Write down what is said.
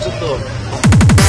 这个。